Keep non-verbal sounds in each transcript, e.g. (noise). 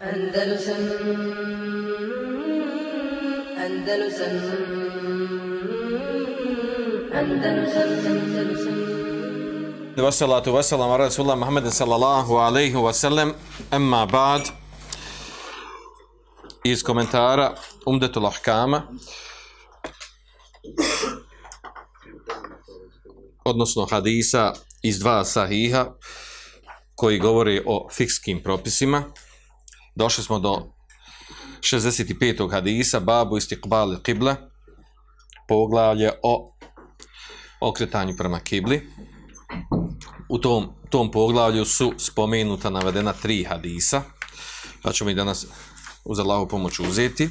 Andalusam Andalusam Andalusam Andalusam. Vassalatu wassalam ala Rasulullah Muhammad sallallahu alaihi wa sallam. Amma ba'd. Iz komentara Umdetul Ahkama. Odnosno hadisa iz dva sahiha koji govori o fikskim propisima. Došli smo do 65. hadisa, babu istiqbal qibla, poglavlje o okretanju prema kibli. U tom, tom poglavlju su spomenuta navedena tri hadisa, pa ćemo i danas uz Allahu pomoć uzeti.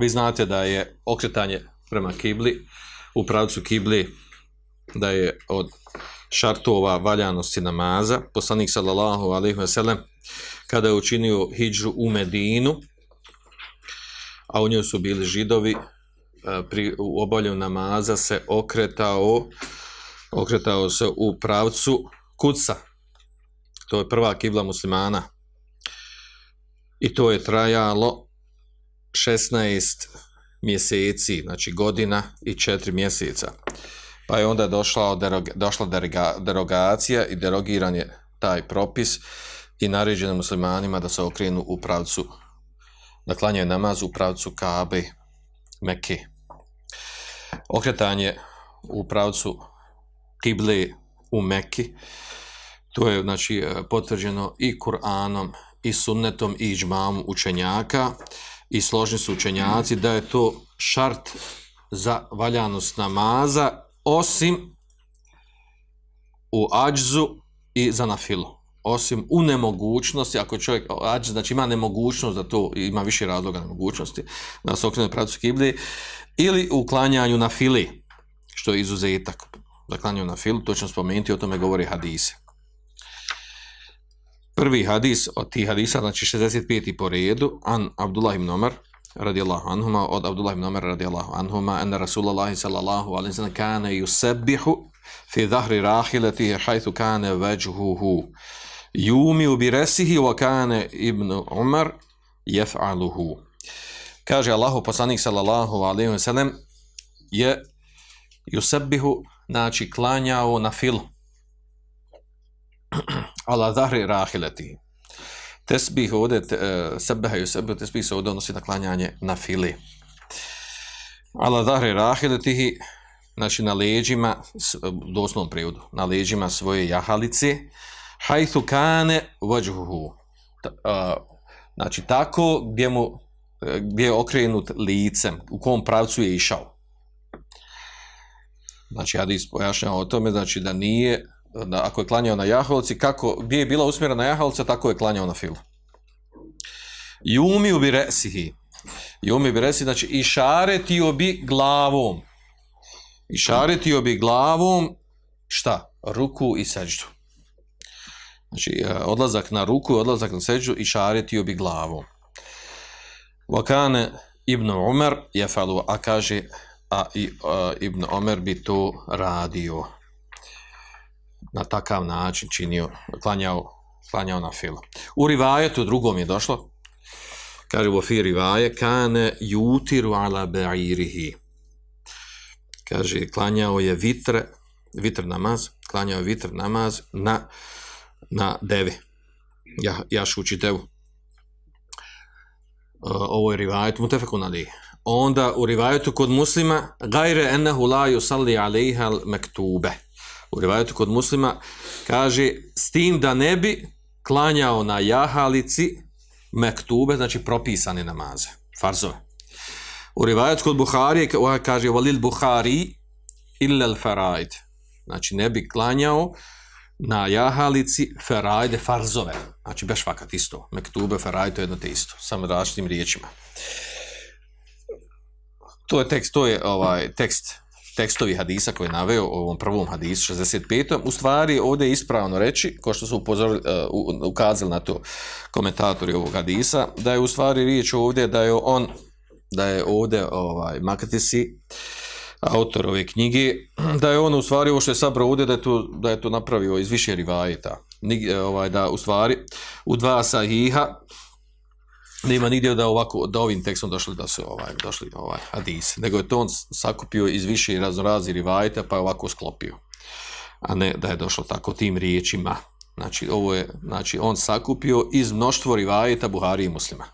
Vi znate da je okretanje prema kibli, u pravcu kibli, da je od šartova valjanosti namaza, poslanik sallallahu alaihi wa sallam, kada je učinio hijđu u Medinu, a u njoj su bili židovi, e, pri, u obavlju namaza se okretao, okretao se u pravcu kuca. To je prva kibla muslimana. I to je trajalo 16 mjeseci, znači godina i 4 mjeseca. Pa je onda došla, derog, došla deroga, derogacija i derogiran je taj propis i naređeno muslimanima da se okrenu u pravcu, da klanjaju namaz u pravcu Kaabe, Mekke. Okretanje u pravcu Kible u Mekki, to je znači e, potvrđeno i Kur'anom, i sunnetom, i iđmamom učenjaka, i složni su učenjaci da je to šart za valjanost namaza osim u ađzu i za nafilu. Osim u nemogućnosti, ako čovjek ađz, znači ima nemogućnost da to, ima više razloga nemogućnosti, da se okrene pravcu kibli, ili u klanjanju na fili, što je izuzetak. Za klanjanju na filu, to ćemo spomenuti, o tome govori hadise. Prvi hadis od tih hadisa, znači 65. po redu, an Abdullah ibn Omar, radijallahu anhuma, od Abdullah ibn Umar radijallahu anhuma, anna Rasulullah sallallahu alaihi sallam, kane yusabbihu fi dhahri rahilatihi hajthu kane wajhuhu. Yumi bi resihi wa kane ibn Umar jef'aluhu. Kaže Allahu poslanik sallallahu alaihi sallam, je yusabbihu znači klanjao na filu. (clears throat) Ala dhahri rahilatihi. Tesbih ovdje, uh, sebehaju sebe, tesbih se ovdje odnosi na klanjanje na fili. Ala zahri rahileti, znači na leđima, u e, doslovnom prijevodu, na leđima svoje jahalice, hajthu kane vajhuhu. Znači tako gdje mu e, gdje je okrenut licem, u kom pravcu je išao. Znači, Hadis pojašnjava o tome, znači da nije da ako je klanjao na jahalci, kako, gdje je bila usmjerena jahalca, tako je klanjao na filu. Jumi ubi resihi. Jumi ubi resihi, znači išaretio bi glavom. Išaretio bi glavom, šta? Ruku i seđu. Znači, e, odlazak na ruku, odlazak na seđu išaretio bi glavom. Vakane Ibn Umar je falu, a kaže, a, i, a Ibn Umar bi to radio na takav način činio, klanjao, klanjao na filu. U rivajetu drugom je došlo, kaže u ofir rivaje, kane jutiru ala be'irihi. Kaže, klanjao je vitre, vitr namaz, klanjao je vitr namaz na, na devi. Ja, ja šući devu. E, ovo je rivajet, mutefekun ali. Onda u rivajetu kod muslima, gajre ennehu la yusalli alejha mektube u rivajetu kod muslima, kaže s tim da ne bi klanjao na jahalici mektube, znači propisane namaze, farzove. U rivajetu kod Buhari kaže valil Buhari illal faraid, znači ne bi klanjao na jahalici ferajde farzove, znači beš fakat isto, mektube, faraid, to je jedno te isto, samo različitim riječima. To je tekst, to je ovaj tekst tekstovi hadisa koje je naveo u ovom prvom hadisu 65. U stvari ovdje je ispravno reći, ko što su upozorili, uh, ukazali na to komentatori ovog hadisa, da je u stvari riječ ovdje da je on, da je ovdje ovaj, Makatisi, autor ove knjige, da je on u stvari ovo što je sabrao ovdje, da je to, da je to napravio iz više rivajeta. nigdje, ovaj, da u stvari u dva sahiha nema nigdje da ovako da ovim tekstom došli da su ovaj došli ovaj hadis nego je to on sakupio iz više raznorazni rivajta pa je ovako sklopio a ne da je došlo tako tim riječima. Znači ovo je znači on sakupio iz mnoštvo rivajta Buhari i Muslima.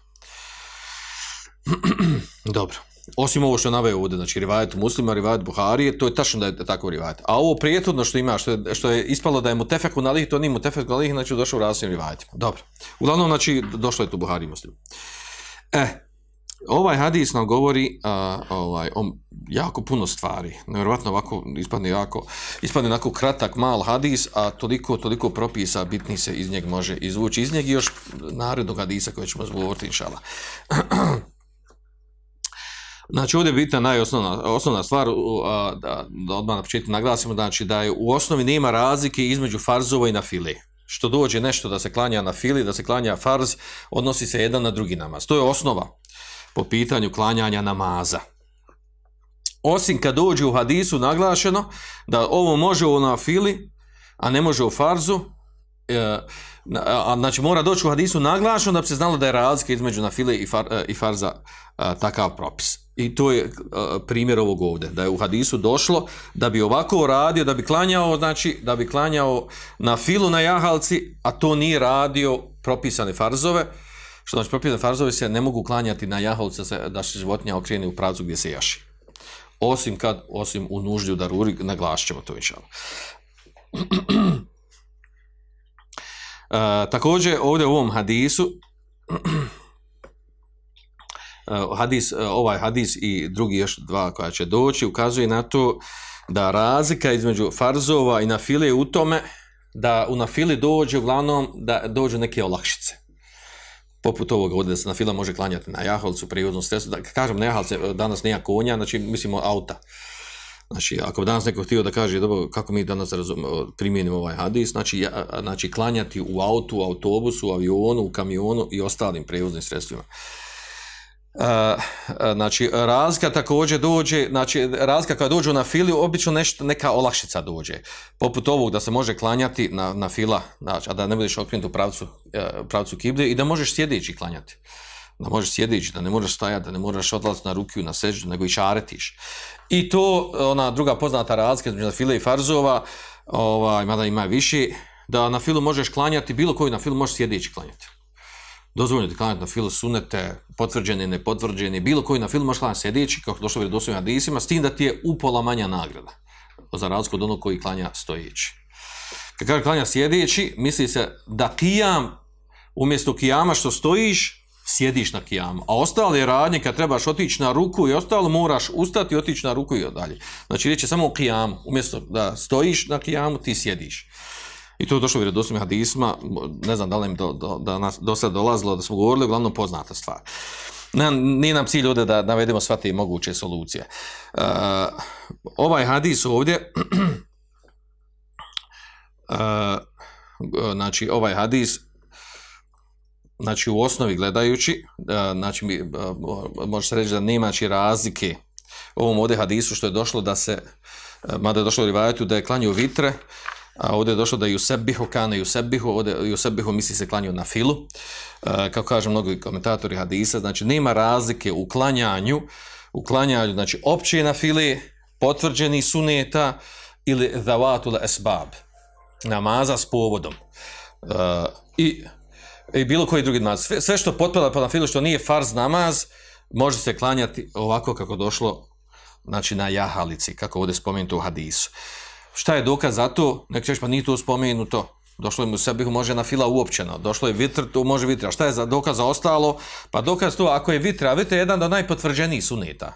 (clears throat) Dobro. Osim ovo što je naveo ovdje, znači rivajet muslima, rivajet Buharije, to je tačno da je tako rivajet. A ovo prijetudno što ima, što je, što je ispalo da je mu tefeku na lih, to nije mu tefeku na lih, znači došao u različitim rivajetima. Dobro. Uglavnom, znači, došlo je tu Buhari muslim. E, ovaj hadis nam govori a, ovaj, o jako puno stvari. Nevjerovatno ovako ispadne jako, ispadne onako kratak, mal hadis, a toliko, toliko propisa bitni se iz njeg može izvući. Iz njeg još narednog hadisa koje ćemo zgovoriti, inšala. (clears throat) Znači, ovdje je bitna najosnovna osnovna stvar, a, da, da odmah na početku naglasimo, znači da je u osnovi nema razlike između farzova i na file. Što dođe nešto da se klanja na fili, da se klanja farz, odnosi se jedan na drugi namaz. To je osnova po pitanju klanjanja namaza. Osim kad dođe u hadisu naglašeno da ovo može u nafili, a ne može u farzu, e, a, znači mora doći u hadisu naglašeno da bi se znalo da je razlika između nafile i, far, e, i farza a, takav propis. I to je a, primjer ovog ovdje, da je u hadisu došlo da bi ovako radio, da bi klanjao, znači da bi klanjao na filu na jahalci, a to nije radio propisane farzove, što znači propisane farzove se ne mogu klanjati na jahalci da se životinja okrene u pravcu gdje se jaši. Osim kad, osim u nuždi u daruri, naglašćemo to inšalno. Uh, (clears throat) e, također ovdje u ovom hadisu Eh, hadis, eh, ovaj hadis i drugi još dva koja će doći ukazuje na to da razlika između farzova i nafile je u tome da u nafili dođe uglavnom da dođu neke olakšice poput ovog ovdje da se nafila može klanjati na jahalcu, prirodnom stresu, da kažem na jahalce, eh, danas nema konja, znači mislimo auta. Znači, ako bi danas neko htio da kaže dobro, kako mi danas razum, primijenimo ovaj hadis, znači, ja, znači klanjati u autu, u autobusu, u avionu, u kamionu i ostalim prevoznim sredstvima. Eh, eh, znači, razlika također dođe, znači, razlika kada dođu na fili, obično nešto, neka olakšica dođe. Poput ovog da se može klanjati na, na fila, znači, a da ne budeš okrenut u pravcu, eh, pravcu kiblje i da možeš sjedeći klanjati da možeš sjedići, da ne možeš stajati, da ne možeš odlaziti na rukiju, na seđu, nego i šaretiš. I to, ona druga poznata razlika između na file i farzova, ovaj, mada ima više, da na filu možeš klanjati, bilo koji na filu možeš sjedići klanjati. Dozvoljeno ti klanjati na fil sunete, potvrđeni, nepotvrđeni, bilo koji na fil možeš klanjati sjedeći, kako došlo već dosvojim hadisima, s tim da ti je upola manja nagrada, za razliku od onog koji klanja stojeći. Kad kaže klanja sjedeći, misli se da kijam, umjesto kijama što stojiš, sjediš na kijamu. A ostale radnje, kad trebaš otići na ruku i ostalo, moraš ustati otići na ruku i dalje. Znači, reći samo o kijamu. Umjesto da stojiš na kijamu, ti sjediš. I to je došlo u vjerodosnim hadisma. Ne znam da li im do, do, da nas do sad dolazilo da smo govorili, uglavnom poznata stvar. Ne, nije nam cilj ovdje da navedemo sva te moguće solucije. Uh, ovaj hadis ovdje, uh, (clears throat) znači, ovaj hadis, znači u osnovi gledajući, e, znači može se reći da nema znači razlike ovom ovdje hadisu što je došlo da se, mada je došlo u rivajetu da je klanio vitre, a ovdje je došlo da Jusebihu kane Jusebihu, ovdje Jusebihu misli se klanju na filu, e, kako kažu mnogi komentatori hadisa, znači nema razlike u klanjanju, u klanjanju, znači opće na fili, potvrđeni suneta ili zavatul esbab, namaza s povodom. E, I i bilo koji drugi namaz. Sve, sve što potpada pa na filu što nije farz namaz, može se klanjati ovako kako došlo znači na jahalici, kako ovdje spomenuto u hadisu. Šta je dokaz za to? Nek ćeš pa nije to spomenuto. Došlo je mu sebi, može na fila uopćeno. Došlo je vitr, to može vitra. Šta je za dokaz za ostalo? Pa dokaz to, ako je vitra, vitra je jedan od najpotvrđenijih suneta.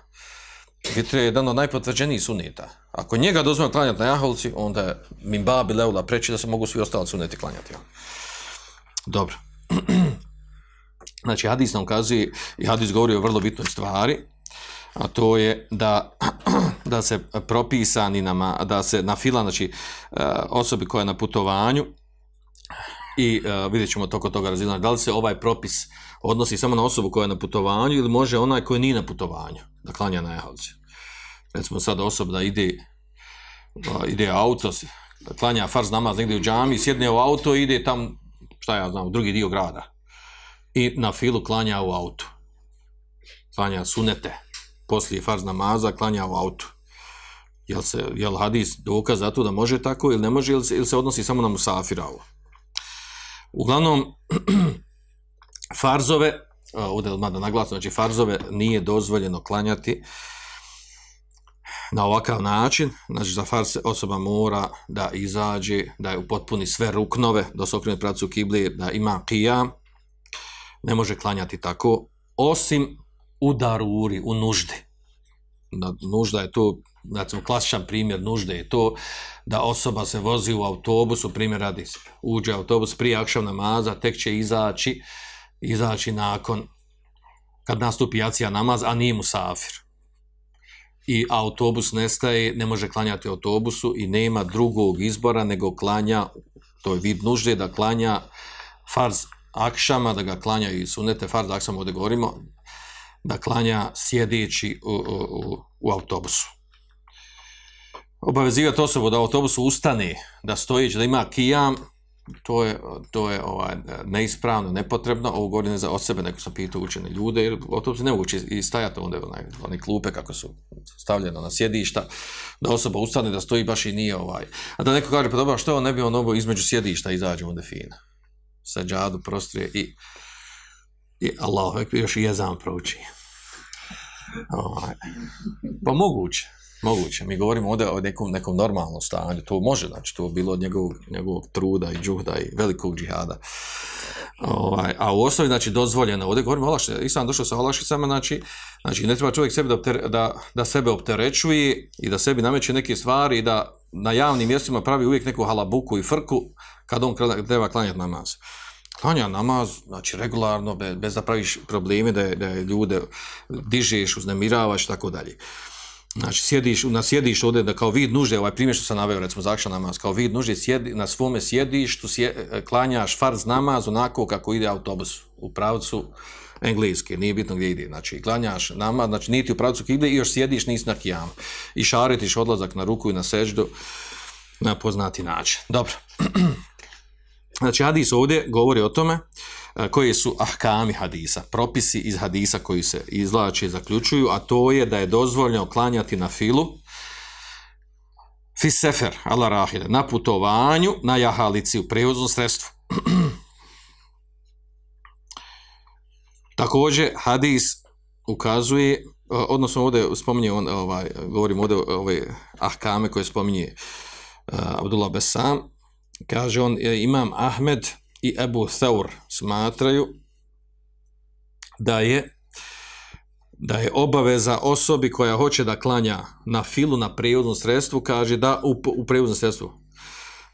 Vitra je jedan od najpotvrđenijih suneta. Ako njega dozvoljeno klanjati na jaholci, onda je min babi leula preći da se mogu svi ostali suneti klanjati. Dobro. (clears throat) znači hadis nam ukazuje i hadis govori o vrlo bitnoj stvari a to je da (clears throat) da se propisani nama da se na fila znači e, osobi koja je na putovanju i uh, vidjet ćemo toko toga razilanja da li se ovaj propis odnosi samo na osobu koja je na putovanju ili može onaj koji nije na putovanju da klanja na jahalci recimo sad osoba da ide ide auto klanja farz namaz negdje u džami, sjedne u auto i ide tam, šta ja znam, u drugi dio grada. I na filu klanja u auto. Klanja sunete. Poslije farz namaza klanja u auto. Jel, se, jel hadis dokaz za to da može tako ili ne može ili se, ili se odnosi samo na musafira ovo? Uglavnom, (clears throat) farzove, a, ovdje mada naglasno, znači farzove nije dozvoljeno klanjati na ovakav način, znači za farz osoba mora da izađe, da je upotpuni sve ruknove, da se okrene pravcu kibli, da ima kijam, ne može klanjati tako, osim u daruri, u nuždi. Da, nužda je to, znači klasičan primjer nužde je to da osoba se vozi u autobusu, primjer radi se, uđe autobus prije akšav namaza, tek će izaći, izaći nakon kad nastupi jacija namaz, a nije mu safir. I autobus nestaje, ne može klanjati autobusu i nema drugog izbora nego klanja, to je vid nužde, da klanja farz akšama, da ga klanja i sunete farz akšama, ovdje govorimo, da klanja sjedeći u, u, u autobusu. Obavezivati osobu da u autobusu ustane, da stojići, da ima kijam, to je, to je ovaj, neispravno, nepotrebno, ovo govorim za od sebe, neko sam pitao učene ljude, jer autobus ne uči i stajati onda onaj, one klupe kako su stavljene na sjedišta, da osoba ustane, da stoji baš i nije ovaj. A da neko kaže, pa dobro, što on ne bi on ovo između sjedišta izađe onda fina. Sa džadu prostrije i, i Allah, još i jezan prouči. Ovaj. Pa moguće. Moguće. Mi govorimo ovdje o nekom, nekom normalnom stanju. To može, znači, to bilo od njegovog, njegovog truda i džuhda i velikog džihada. Ovaj, a u osnovi, znači, dozvoljeno. Ovdje govorimo o olašicama. Islam došao sa olašicama, znači, znači, ne treba čovjek sebi da, opter, da, da sebe opterećuje i da sebi nameće neke stvari i da na javnim mjestima pravi uvijek neku halabuku i frku kad on treba klanjati namaz. Klanja namaz, znači regularno, bez, bez da praviš probleme, da je, da je ljude dižeš, uznemiravaš tako dalje. Znači, sjediš, na sjediš ovdje da kao vid nužde, ovaj primjer što sam naveo, recimo, zakša namaz, kao vid nužde, sjedi, na svome sjedištu sje, e, klanjaš farz namaz onako kako ide autobus u pravcu engleske, nije bitno gdje ide. Znači, klanjaš namaz, znači, niti u pravcu ide i još sjediš, nis na kijam. I šaretiš odlazak na ruku i na seždu na poznati način. Dobro. Znači, hadis ovdje govori o tome e, koji su ahkami hadisa, propisi iz hadisa koji se izlače i zaključuju, a to je da je dozvoljeno klanjati na filu fisefer, ala rahide, na putovanju, na jahalici, u prevoznom sredstvu. (clears throat) Također, hadis ukazuje, e, odnosno ovdje spominje, on, ovaj, govorim ovdje ove ahkame koje spominje uh, Abdullah Besam, kaže on, e, imam Ahmed, i Ebu Thaur smatraju da je da je obaveza osobi koja hoće da klanja na filu na prevoznom sredstvu, kaže da u, u prevoznom sredstvu,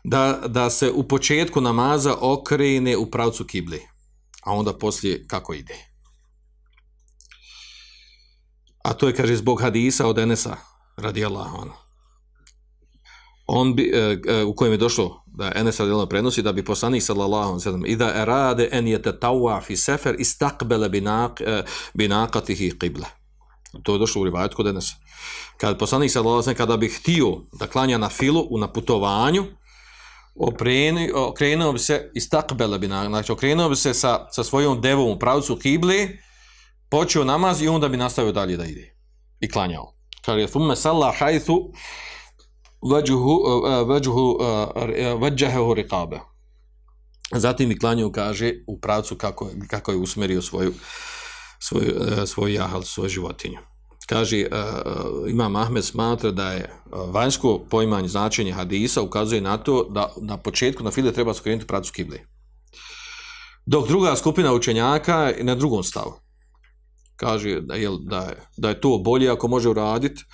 da, da se u početku namaza okrene u pravcu kibli, a onda poslije kako ide. A to je, kaže, zbog hadisa od Enesa, radijallahu anhu on bi, uh, u kojem je došlo da Enes radijalno prenosi da bi poslanik sallallahu alejhi ve sellem ida erade en yatatawwa fi safar istaqbala binaq eh, binaqatihi qibla. To je došlo u rivajet kod Enesa. kad poslanik sallallahu alejhi ve sellem kada bi htio da klanja na filu u na putovanju opreni okrenuo bi se istaqbala binaq znači okrenuo bi se sa sa svojom devom u pravcu kibli počeo namaz i onda bi nastavio dalje da ide. I klanjao. Kaže je thumma salla haythu vađuhu, eh, eh, vađuhu, eh, vađahehu rikabe. Zatim i klanju kaže u pravcu kako, kako je usmerio svoju, svoju, svoju jahal, svoju životinju. Kaže, Imam Ahmed smatra da je vanjsko poimanje značenje hadisa ukazuje na to da na početku na file treba skrenuti pravcu kibli. Dok druga skupina učenjaka je na drugom stavu. Kaže da je, da je, da je to bolje ako može uraditi,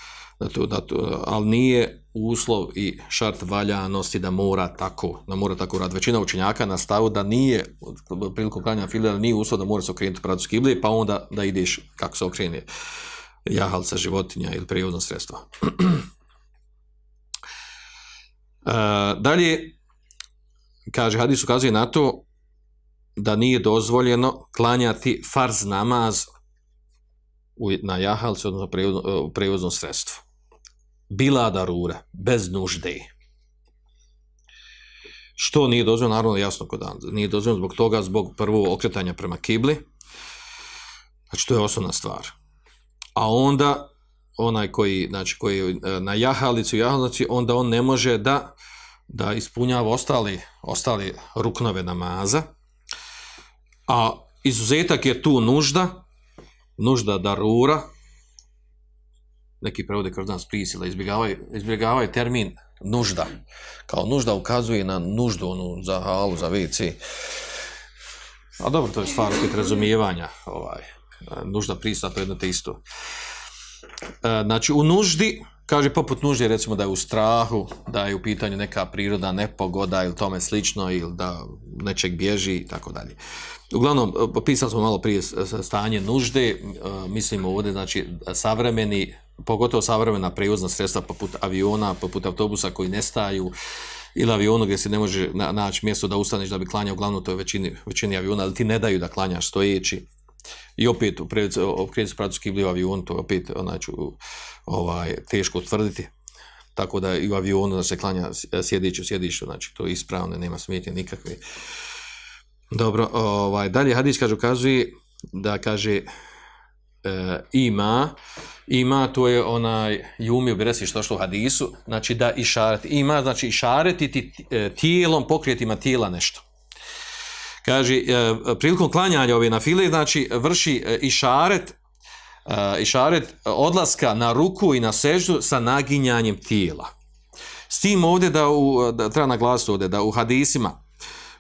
da to, da to, ali nije uslov i šart valjanosti da mora tako, da mora tako rad. Većina učenjaka na stavu da nije, prilikom klanjanja fila, da nije uslov da mora se okrenuti pravcu kibli, pa onda da ideš kako se okrene jahalca, životinja ili prirodno sredstvo. (clears throat) e, dalje, kaže, hadis ukazuje na to da nije dozvoljeno klanjati farz namaz na jahalci, odnosno prevozno e, sredstvo bila darura, bez nužde. Što nije dozvoljeno, naravno jasno kod dan. Nije dozvoljeno zbog toga, zbog prvo okretanja prema kibli. Znači, to je osnovna stvar. A onda, onaj koji, znači, koji je e, na jahalicu, jahalici, onda on ne može da da ispunjava ostali, ostali ruknove namaza. A izuzetak je tu nužda, nužda darura, neki prevode kroz nas prisila, izbjegavaju, izbjegavaju termin nužda. Kao nužda ukazuje na nuždu onu za halu, za WC. A dobro, to je stvar opet razumijevanja. Ovaj, nužda prisila, to je jedno te isto. E, znači, u nuždi, kaže poput nužde, recimo da je u strahu, da je u pitanju neka priroda nepogoda ili tome slično, ili da nečeg bježi i tako dalje. Uglavnom, popisali smo malo prije stanje nužde, e, mislimo ovdje, znači, savremeni, pogotovo savremena prevozna sredstva poput aviona, poput autobusa koji nestaju, ili avionu gdje se ne može naći mjesto da ustaneš da bi klanjao, uglavnom to je većini, većini aviona, ali ti ne daju da klanjaš stojeći. I opet, u se pravcu kibli u avionu, to je opet znači, ovaj, teško utvrditi. Tako da i u avionu da se klanja sjediću, sjediću, znači to je ispravno, nema smetnje nikakve. Dobro, ovaj, dalje hadis kaže, ukazuje da kaže e, ima, ima, to je onaj jumi obresi što što u hadisu, znači da išaret, ima, znači išaretiti e, tijelom, pokrijetima tijela nešto. Kaže, e, prilikom klanjanja ove na file, znači vrši e, išaret, e, išaret odlaska na ruku i na seždu sa naginjanjem tijela. S tim ovdje da, u, da treba naglasiti ovdje da u hadisima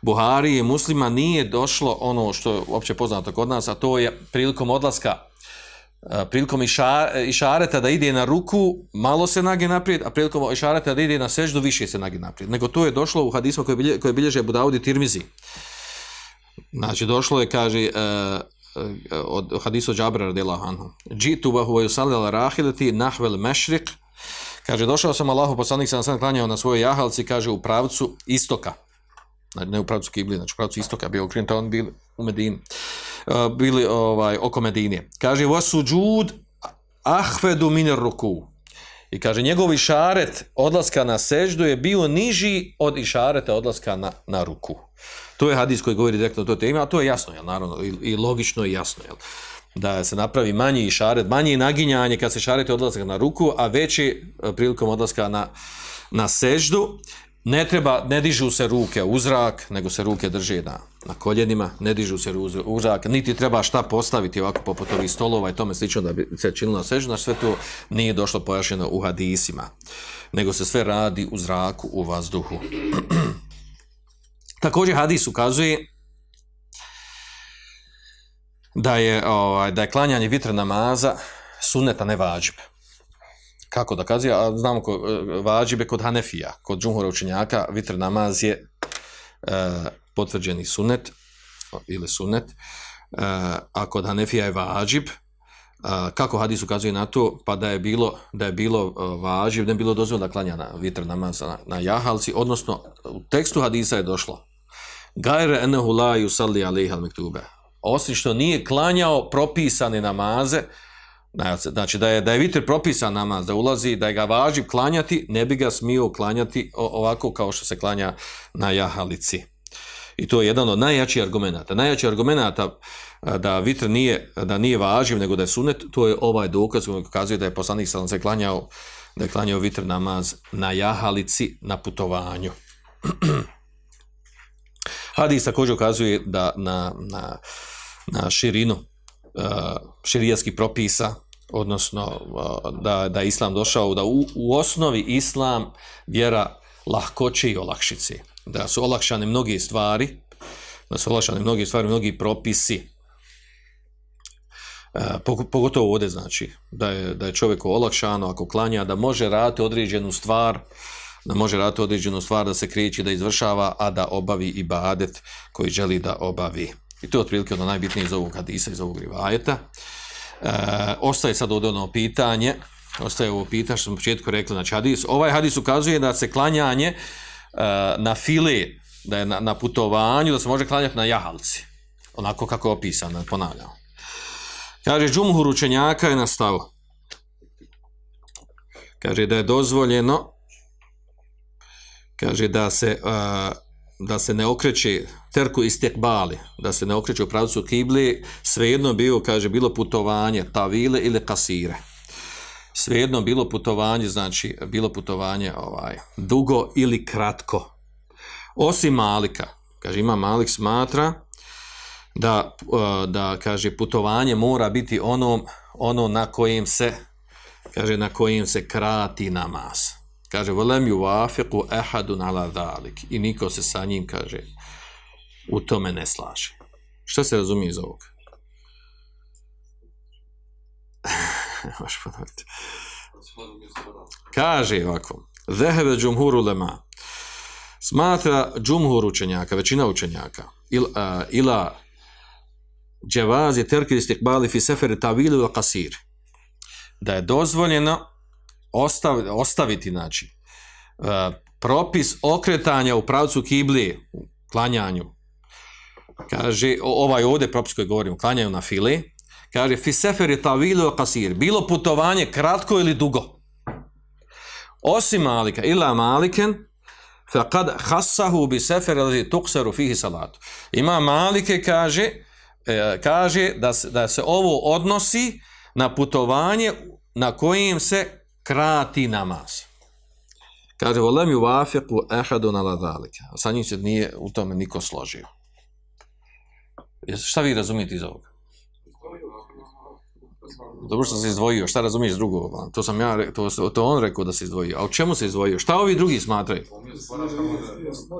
Buhari i muslima nije došlo ono što je opće poznato kod nas, a to je prilikom odlaska prilikom išareta da ide na ruku, malo se nage naprijed, a prilikom išareta da ide na seždu, više se nage naprijed. Nego to je došlo u hadisma koje, bilje, koje bilježe Budaudi Tirmizi. Znači, došlo je, kaže, uh, od hadisu Džabra radila anhu. Džitu bahu vaju salila rahilati nahvel mešrik. Kaže, došao sam Allahu poslanik sam sam klanjao na svojoj jahalci, kaže, u pravcu istoka. Znači, ne u pravcu kibli, znači u pravcu istoka, bio okrenut, on bil u Medini. Uh, bili ovaj, oko Medinije. Kaže, vasu džud ahvedu minir ruku. I kaže, njegov išaret odlaska na seždu je bio niži od išareta odlaska na, na ruku. To je hadis koji govori direktno o toj temi, a to je jasno, jel, naravno, i, i logično i jasno, jel, da se napravi manji šaret, manji naginjanje kad se šarete odlaska na ruku, a veći e, prilikom odlaska na, na seždu, ne treba, ne dižu se ruke u zrak, nego se ruke drže na, na koljenima, ne dižu se u zrak, niti treba šta postaviti ovako poput ovih stolova i tome slično da bi se činilo na seždu, znači sve to nije došlo pojašeno u hadisima, nego se sve radi u zraku, u vazduhu. (clears throat) Također hadis ukazuje da je ovaj da je klanjanje vitre namaza suneta ne vađib. Kako da kazuje? A znamo ko e, vađibe kod Hanefija, kod džumhura učenjaka, vitre namaz je e, potvrđeni sunet ili sunet. E, a kod Hanefija je vađib. E, kako hadis ukazuje na to? Pa da je bilo da je bilo važib, vađib, da je bilo dozvoljeno da klanja na vitre namaz na, na jahalci, odnosno u tekstu hadisa je došlo gajre enehu la yusalli alejhi al mektube. Osim što nije klanjao propisane namaze, znači, znači da je da je vitr propisan namaz da ulazi da je ga važi klanjati, ne bi ga smio klanjati ovako kao što se klanja na jahalici. I to je jedan od najjačih argumenata. Najjači argumenata da vitr nije da nije važiv nego da je sunet, to je ovaj dokaz koji pokazuje da je poslanik sallallahu se klanjao da je klanjao vitr namaz na jahalici na putovanju. (clears throat) Hadis također ukazuje da na, na, na širinu uh, širijskih propisa, odnosno uh, da, da islam došao, da u, u osnovi islam vjera lahkoće i olakšice. Da su olakšane mnoge stvari, da su olakšane mnoge stvari, mnogi propisi, uh, pogotovo ovdje znači, da je, da je čovjek olakšano ako klanja, da može raditi određenu stvar, uh, da može raditi određenu stvar da se kriječi, da izvršava, a da obavi i badet koji želi da obavi. I to je otprilike ono najbitnije iz ovog hadisa, iz ovog rivajeta. E, ostaje sad ovdje ono pitanje, ostaje ovo pitanje što smo početku rekli, znači hadis, ovaj hadis ukazuje da se klanjanje e, na file, da je na, na putovanju, da se može klanjati na jahalci. Onako kako je opisano, ponavljamo. Kaže, džumhur učenjaka je nastao. Kaže da je dozvoljeno kaže da se uh, da se ne okreće terku istekbali, da se ne okreće u pravcu kibli, svejedno bio, kaže, bilo putovanje tavile ili kasire. Svejedno bilo putovanje, znači bilo putovanje ovaj dugo ili kratko. Osim Malika, kaže, ima Malik smatra da, da kaže, putovanje mora biti ono, ono na kojem se, kaže, na kojem se krati namaz. Kaže, volem ju vafiku ehadun ala dalik. I niko se sa njim, kaže, u tome ne slaže. Šta se razumije iz ovog? Možeš (laughs) ponoviti. Kaže ovako, zehebe džumhuru lema, smatra džumhur učenjaka, većina učenjaka, il, uh, ila dževaz je terkir istikbali fi seferi tavilu ili kasir, da je dozvoljeno ostav, ostaviti, znači, e, propis okretanja u pravcu kiblije, u klanjanju, kaže, ovaj ovdje propis koji govorim, klanjaju na file, kaže, fi seferi tavili kasir, bilo putovanje kratko ili dugo, osim malika, ila maliken, faqad khassahu bi safar alladhi tuqsaru fihi salatu. Ima Malike kaže e, kaže da se, da se ovo odnosi na putovanje na kojim se krati namaz. Kaže volem yuwafiqu ahadun ala zalika. Sa njim se nije u tome niko složio. Šta vi razumijete iz ovoga? Dobro što se izdvojio, šta razumiješ drugo? To sam ja, to, to on rekao da se izdvojio. A u čemu se izdvojio? Šta ovi drugi smatraju?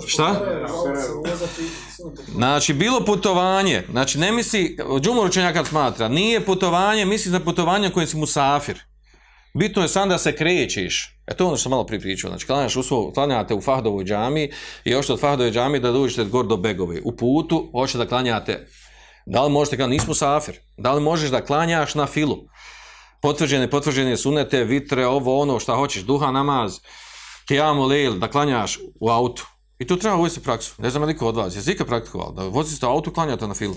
Šta? Znači, bilo putovanje, znači ne misli, Džumor učenjaka smatra, nije putovanje, misli na putovanje koje si musafir. Bitno je sam da se krećeš. E to ono što sam malo pripričao. Znači, klanjaš u svoj, klanjate u Fahdovoj džami i još od Fahdove džami da dođete gor do Begove. U putu, hoćete da klanjate Da li možete klanjati, nismo safir, da li možeš da klanjaš na filu? Potvrđene, potvrđene sunete, vitre, ovo, ono, šta hoćeš, duha, namaz, kijamu, lejl, da klanjaš u autu. I tu treba uvesti praksu. Ne znam niko od vas, jesi ikad praktikoval? da vozite auto, klanjate na filu.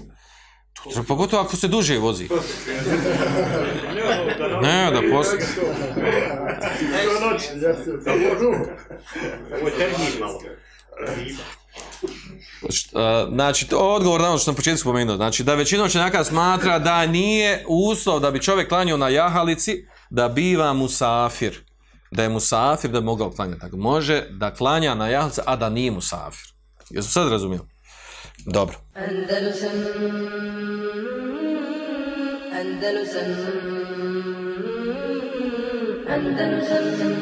To treba, pogotovo ako se duže vozi. Ne, da posle. Ovo je termin malo. Znači, to je odgovor na ono što sam početku spomenuo. Znači, da većina učenjaka smatra da nije uslov da bi čovjek klanio na jahalici, da biva musafir. Da je musafir da bi mogao klanjati. Tako, može da klanja na jahalici, a da nije musafir. Jesu sad razumijeli? Dobro. Andalusam Andalusam Andalusam